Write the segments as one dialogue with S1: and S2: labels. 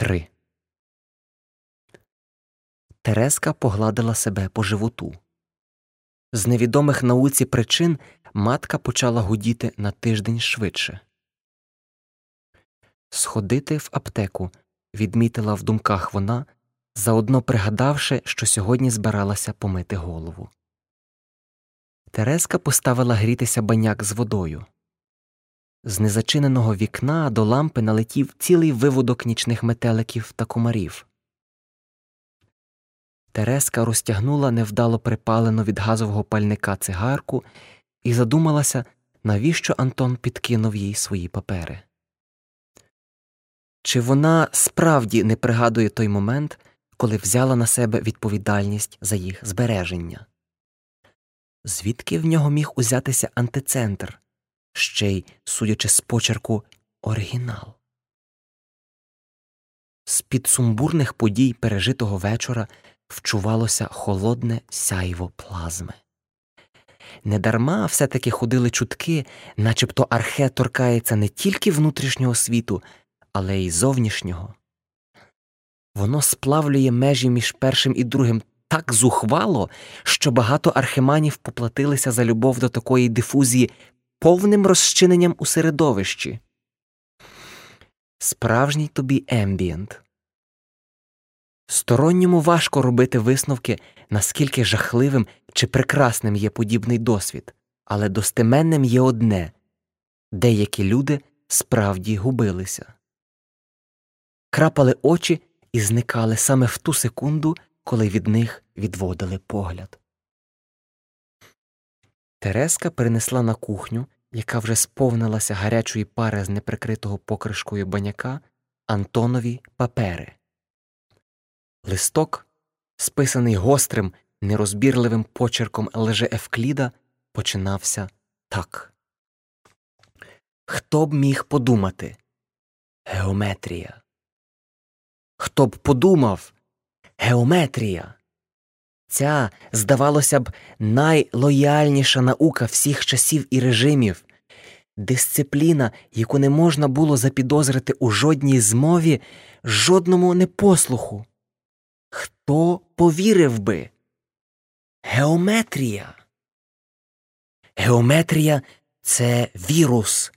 S1: 3. Тереска погладила себе по животу. З невідомих науці причин матка почала гудіти на тиждень швидше. Сходити в аптеку, відмітила в думках вона, заодно пригадавши, що сьогодні збиралася помити голову. Тереска поставила грітися баняк з водою. З незачиненого вікна до лампи налетів цілий виводок нічних метеликів та комарів. Тереска розтягнула невдало припалену від газового пальника цигарку і задумалася, навіщо Антон підкинув їй свої папери. Чи вона справді не пригадує той момент, коли взяла на себе відповідальність за їх збереження? Звідки в нього міг узятися антицентр, ще й, судячи з почерку, оригінал? З під сумбурних подій пережитого вечора вчувалося холодне сяйво плазми. Недарма все таки ходили чутки, начебто архе торкається не тільки внутрішнього світу, але й зовнішнього. Воно сплавлює межі між першим і другим так зухвало, що багато архиманів поплатилися за любов до такої дифузії повним розчиненням у середовищі. Справжній тобі ембієнт. Сторонньому важко робити висновки, наскільки жахливим чи прекрасним є подібний досвід, але достеменним є одне деякі люди справді губилися, крапали очі і зникали саме в ту секунду, коли від них відводили погляд. Тереска перенесла на кухню, яка вже сповнилася гарячої пари з неприкритого покришкою баняка, Антонові папери. Листок, списаний гострим, нерозбірливим почерком леже Евкліда, починався так. Хто б міг подумати? Геометрія. Хто б подумав? Геометрія. Ця, здавалося б, найлояльніша наука всіх часів і режимів, дисципліна, яку не можна було запідозрити у жодній змові, жодному непослуху. Хто повірив би? Геометрія. Геометрія це вірус.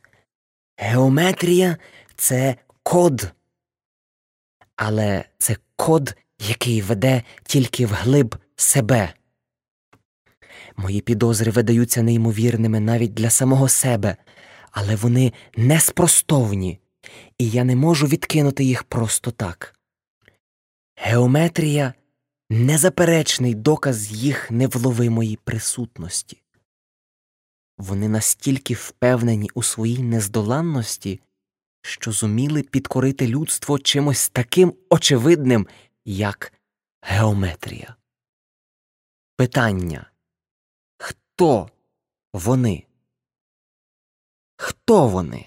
S1: Геометрія це код. Але це код, який веде тільки вглиб себе. Мої підозри видаються неймовірними навіть для самого себе, але вони неспростовні, і я не можу відкинути їх просто так. Геометрія незаперечний доказ їх невловимої присутності. Вони настільки впевнені у своїй нездоланності, що зуміли підкорити людство чимось таким очевидним, як геометрія. Питання Хто вони? Хто вони?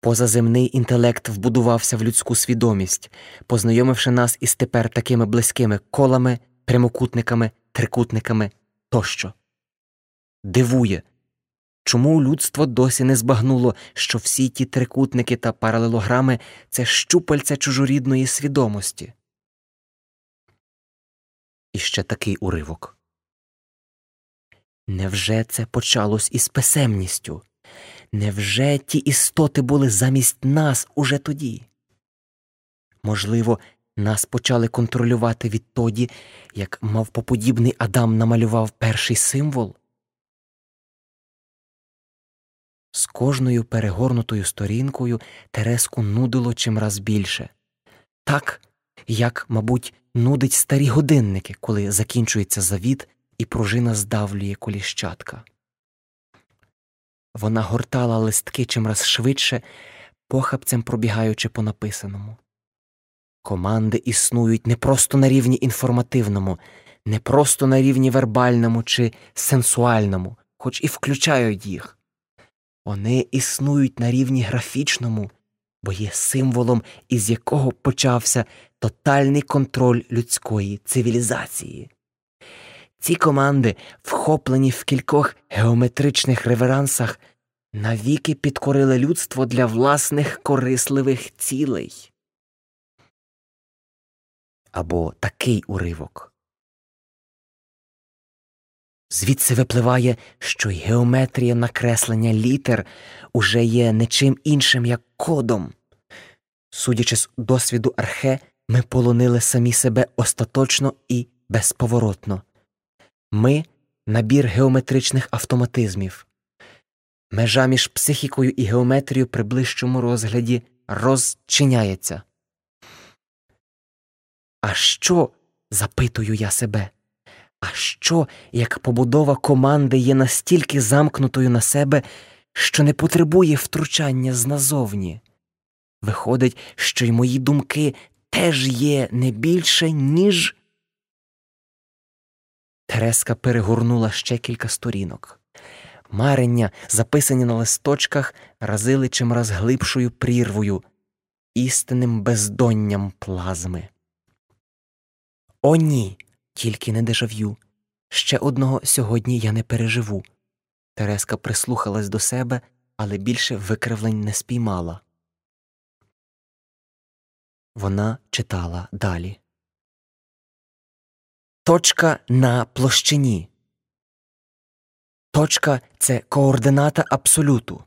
S1: Позаземний інтелект вбудувався в людську свідомість, познайомивши нас із тепер такими близькими колами, прямокутниками, трикутниками тощо. Дивує, чому людство досі не збагнуло, що всі ті трикутники та паралелограми це щупальця чужорідної свідомості. І ще такий уривок. Невже це почалось із писемністю? Невже ті істоти були замість нас уже тоді? Можливо, нас почали контролювати відтоді, як мавпоподібний Адам намалював перший символ? З кожною перегорнутою сторінкою Тереску нудило чимраз більше, так, як, мабуть, нудить старі годинники, коли закінчується завіт і пружина здавлює коліщатка. Вона гортала листки чимраз швидше, похапцем пробігаючи по написаному. Команди існують не просто на рівні інформативному, не просто на рівні вербальному чи сенсуальному, хоч і включають їх. Вони існують на рівні графічному, бо є символом, із якого почався тотальний контроль людської цивілізації. Ці команди, вхоплені в кількох геометричних реверансах, навіки підкорили людство для власних корисливих цілей. Або такий уривок. Звідси випливає, що геометрія накреслення літер уже є не чим іншим, як кодом. Судячи з досвіду архе, ми полонили самі себе остаточно і безповоротно. Ми набір геометричних автоматизмів. Межа між психікою і геометрією при ближчому розгляді розчиняється. А що, запитую я себе, а що, як побудова команди є настільки замкнутою на себе, що не потребує втручання з назовні? Виходить, що й мої думки теж є не більше, ніж. Тереска перегорнула ще кілька сторінок. Марення, записані на листочках, разили чимраз глибшою прірвою, істинним бездонням плазми. О, ні, тільки не дежав'ю. Ще одного сьогодні я не переживу. Тереска прислухалась до себе, але більше викривлень не спіймала. Вона читала далі. Точка на площині. Точка це координата абсолюту.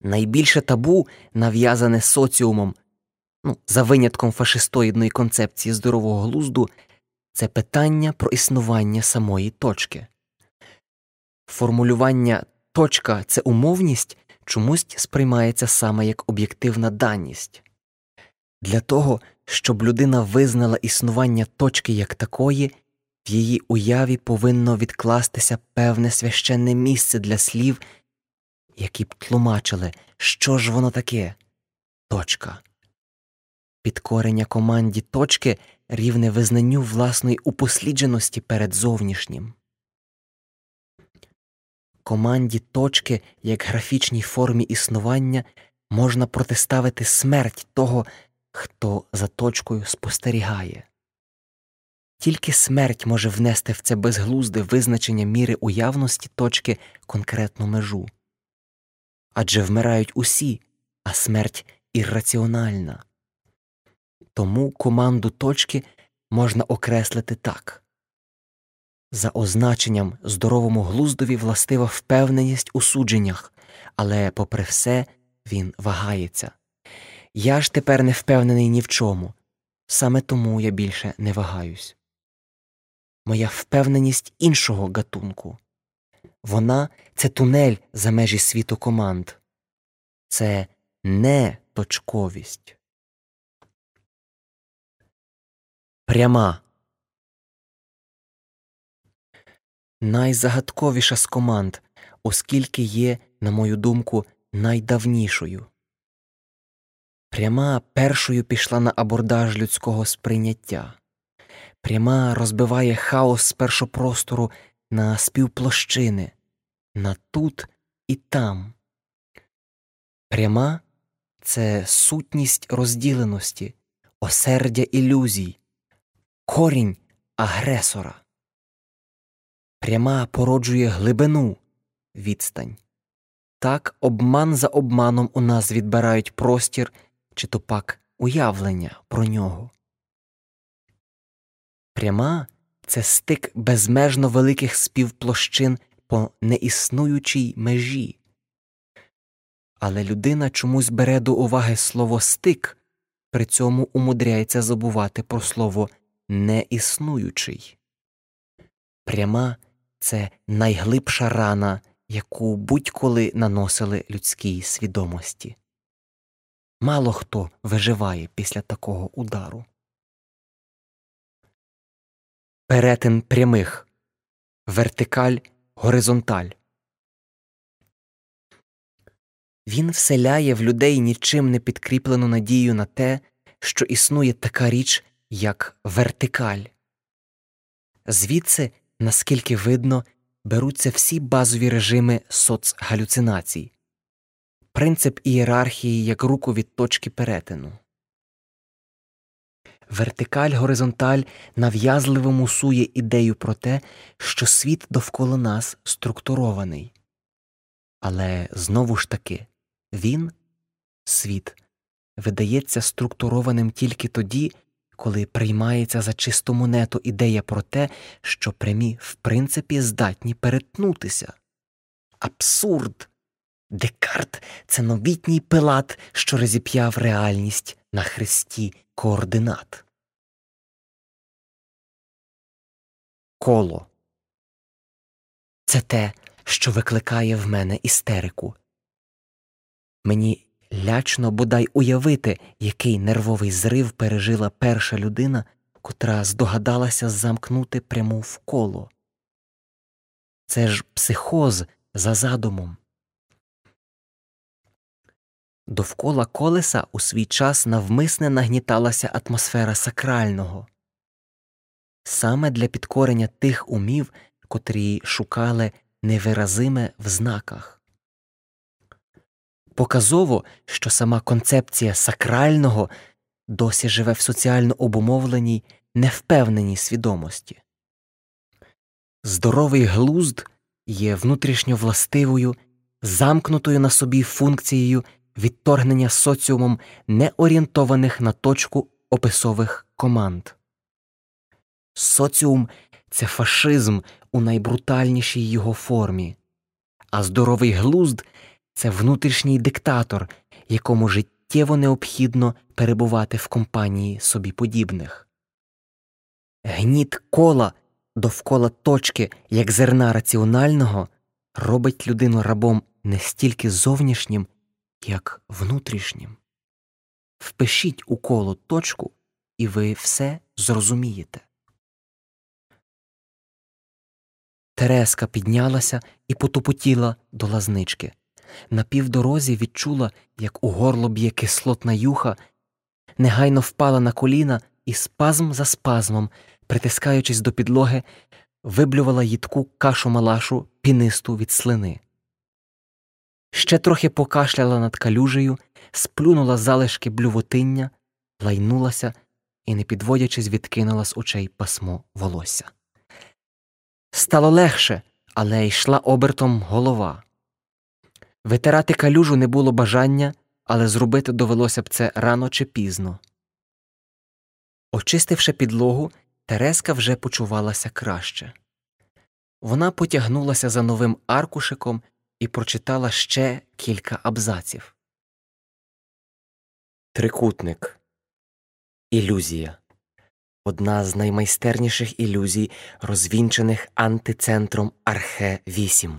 S1: Найбільше табу, нав'язане соціумом, ну, за винятком фашистоїдної концепції здорового глузду, це питання про існування самої точки. Формулювання точка це умовність чомусь сприймається саме як об'єктивна даність. Для того, щоб людина визнала існування точки як такої, в її уяві повинно відкластися певне священне місце для слів, які б тлумачили, що ж воно таке точка. Підкорення команді точки рівне визнанню власної упослідженості перед зовнішнім. Команді точки як графічній формі існування можна протиставити смерть того, хто за точкою спостерігає. Тільки смерть може внести в це безглузде визначення міри уявності точки конкретну межу. Адже вмирають усі, а смерть ірраціональна. Тому команду точки можна окреслити так за означенням здоровому глуздові властива впевненість у судженнях, але, попри все, він вагається. Я ж тепер не впевнений ні в чому, саме тому я більше не вагаюсь. Моя впевненість іншого гатунку вона це тунель за межі світу команд, це не точковість. Пряма найзагадковіша з команд, оскільки є, на мою думку, найдавнішою. Пряма першою пішла на абордаж людського сприйняття. Пряма розбиває хаос з першопростору на співплощини, на тут і там. Пряма це сутність розділеності, осердя ілюзій, корінь агресора. Пряма породжує глибину відстань. Так обман за обманом у нас відбирають простір чи то пак уявлення про нього. Пряма це стик безмежно великих співплощин по неіснуючій межі. Але людина чомусь бере до уваги слово стик, при цьому умудряється забувати про слово неіснуючий. Пряма це найглибша рана, яку будь-коли наносили людській свідомості. Мало хто виживає після такого удару. Перетин прямих вертикаль горизонталь. Він вселяє в людей нічим не підкріплену надію на те, що існує така річ, як вертикаль. Звідси, наскільки видно, беруться всі базові режими соцгалюцинацій, принцип ієрархії як руку від точки перетину. Вертикаль горизонталь нав'язливо мусує ідею про те, що світ довкола нас структурований. Але знову ж таки він, світ, видається структурованим тільки тоді, коли приймається за чисту монету ідея про те, що прямі в принципі здатні перетнутися. Абсурд! Декарт це новітній пилат, що розіп'яв реальність на хресті координат. Коло це те, що викликає в мене істерику. Мені лячно бодай уявити, який нервовий зрив пережила перша людина, котра здогадалася замкнути пряму в коло. Це ж психоз за задумом. Довкола колеса у свій час навмисне нагніталася атмосфера сакрального. Саме для підкорення тих умів, котрі шукали невиразиме в знаках. Показово, що сама концепція сакрального досі живе в соціально обумовленій, невпевненій свідомості. Здоровий глузд є внутрішньо властивою, замкнутою на собі функцією відторгнення соціумом неорієнтованих на точку описових команд. Соціум це фашизм у найбрутальнішій його формі, а здоровий глузд це внутрішній диктатор, якому життєво необхідно перебувати в компанії собі подібних. Гніт кола довкола точки, як зерна раціонального, робить людину рабом не стільки зовнішнім, як внутрішнім. Впишіть у коло точку, і ви все зрозумієте. Тереска піднялася і потупотіла до лазнички. На півдорозі відчула, як у горло б'є кислотна юха, негайно впала на коліна і спазм за спазмом, притискаючись до підлоги, виблювала їдку кашу малашу пінисту від слини. Ще трохи покашляла над калюжею, сплюнула залишки блювотиння, лайнулася і, не підводячись, відкинула з очей пасмо волосся. Стало легше, але йшла обертом голова. Витирати калюжу не було бажання, але зробити довелося б це рано чи пізно. Очистивши підлогу, Тереска вже почувалася краще. Вона потягнулася за новим аркушиком і прочитала ще кілька абзаців. Трикутник Ілюзія одна з наймайстерніших ілюзій, розвінчених антицентром Архе 8.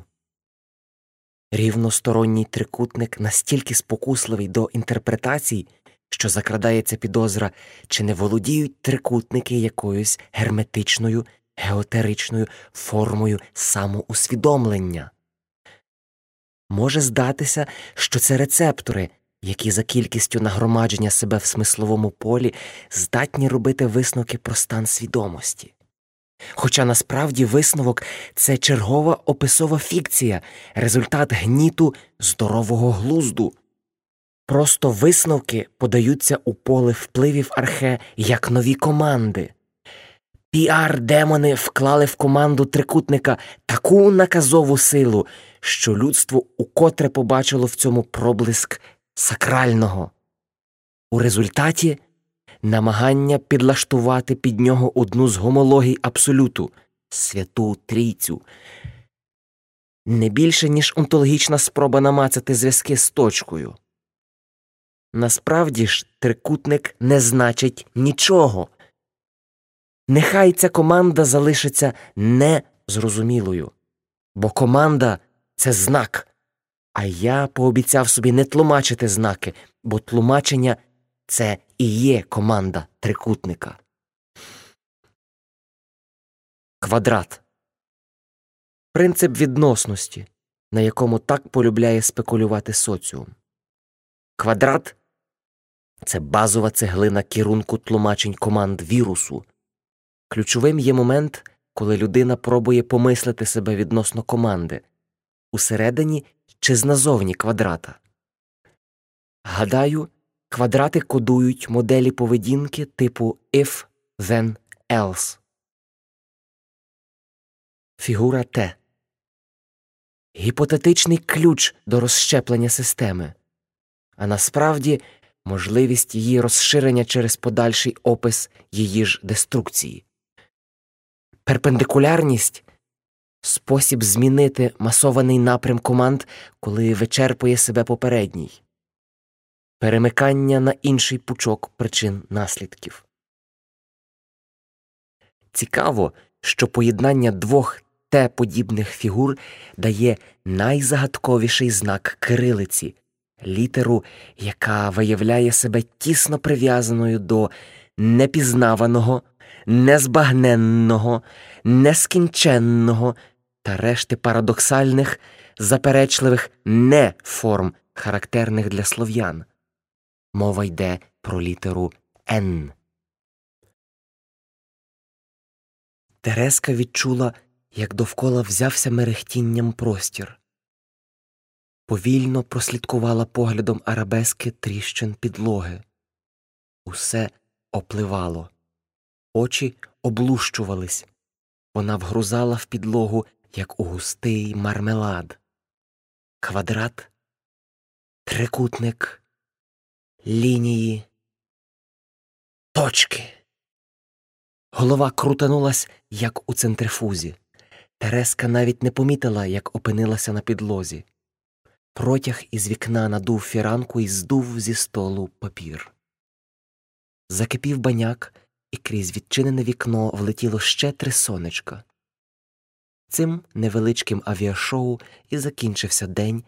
S1: Рівносторонній трикутник настільки спокусливий до інтерпретацій, що закрадається підозра, чи не володіють трикутники якоюсь герметичною, геотеричною формою самоусвідомлення. Може здатися, що це рецептори, які за кількістю нагромадження себе в смисловому полі здатні робити висновки про стан свідомості. Хоча насправді висновок це чергова описова фікція, результат гніту здорового глузду. Просто висновки подаються у поле впливів архе як нові команди. Піар демони вклали в команду трикутника таку наказову силу, що людство укотре побачило в цьому проблиск сакрального. У результаті намагання підлаштувати під нього одну з гомологій абсолюту святу трійцю. Не більше, ніж онтологічна спроба намацати зв'язки з точкою. Насправді ж трикутник не значить нічого. Нехай ця команда залишиться незрозумілою, бо команда це знак. А я пообіцяв собі не тлумачити знаки, бо тлумачення це і є команда трикутника. Квадрат принцип відносності, на якому так полюбляє спекулювати соціум. Квадрат це базова цеглина керунку тлумачень команд вірусу. Ключовим є момент, коли людина пробує помислити себе відносно команди усередині чи з назовні квадрата. Гадаю, квадрати кодують моделі поведінки типу if, then, else. Фігура Т. гіпотетичний ключ до розщеплення системи, а насправді можливість її розширення через подальший опис її ж деструкції. Перпендикулярність спосіб змінити масований напрям команд, коли вичерпує себе попередній, перемикання на інший пучок причин наслідків. Цікаво, що поєднання двох те подібних фігур дає найзагадковіший знак кирилиці, літеру, яка виявляє себе тісно прив'язаною до непізнаваного, незбагненного, нескінченного та решти парадоксальних, заперечливих не форм, характерних для слов'ян. Мова йде про літеру Н. Тереска відчула, як довкола взявся мерехтінням простір. Повільно прослідкувала поглядом арабески тріщин підлоги. Усе опливало, очі облущувались. Вона вгрузала в підлогу, як у густий мармелад. Квадрат, трикутник, лінії, точки. Голова крутанулась, як у центрифузі. Тереска навіть не помітила, як опинилася на підлозі. Протяг із вікна надув фіранку і здув зі столу папір. Закипів баняк, і крізь відчинене вікно влетіло ще три сонечка. Цим невеличким авіашоу і закінчився день,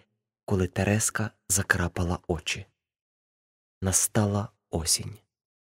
S1: коли Тереска закрапала очі. Настала осінь.